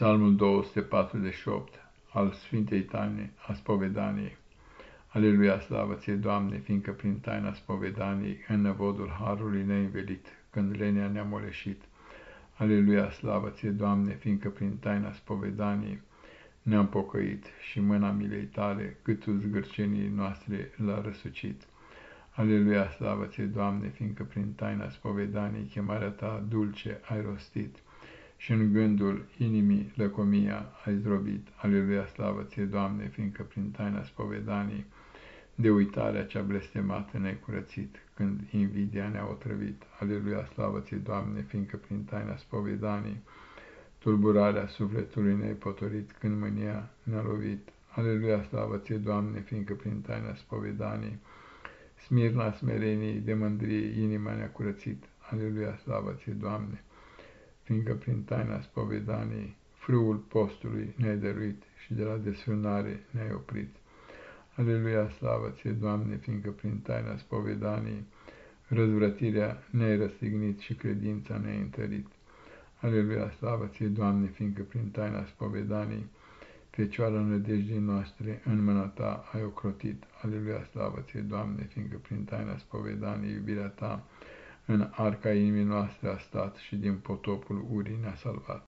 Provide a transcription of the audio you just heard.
Psalmul 248 al Sfintei Taine a Spovedaniei. Aleluia, slavă ție, Doamne, fiindcă prin taina spovedaniei, în năvodul Harului neînvelit, când lenea ne-a moleșit. Aleluia, slavă ție, Doamne, fiindcă prin taina spovedaniei ne-am pocăit și mâna milei tale, câtul zgârcenii noastre l-a răsucit. Aleluia, slavă ție, Doamne, fiindcă prin taina spovedaniei chemarea ta dulce ai rostit și în gândul inimii lăcomia ai zdrobit. Aleluia, slavă ție, Doamne, fiindcă prin taina spovedanii de uitarea cea blestemată ne-ai curățit, când invidia ne-a otrăvit. Aleluia, slavă ție, Doamne, fiindcă prin taina spovedanii tulburarea sufletului ne-ai potorit, când mânia ne-a lovit. Aleluia, slavă ție, Doamne, fiindcă prin taina spovedanii smirna smerenii de mândrie inima ne-a curățit. Aleluia, slavă ție, Doamne, fiindcă prin taina spovedaniei frâul postului ne-ai dăruit și de la desfrânare ne-ai oprit. Aleluia, slavă ție, Doamne, fiindcă prin taina spovedaniei răzvrătirea ne-ai răstignit și credința ne-ai întărit. Aleluia, slavă ție, Doamne, fiindcă prin taina spovedaniei Fecioara nădejdii noastre în mâna ta ai ocrotit. Aleluia, slavă ție, Doamne, fiindcă prin taina spovedaniei iubirea ta în arca inimii noastre a stat și din potopul urii ne-a salvat.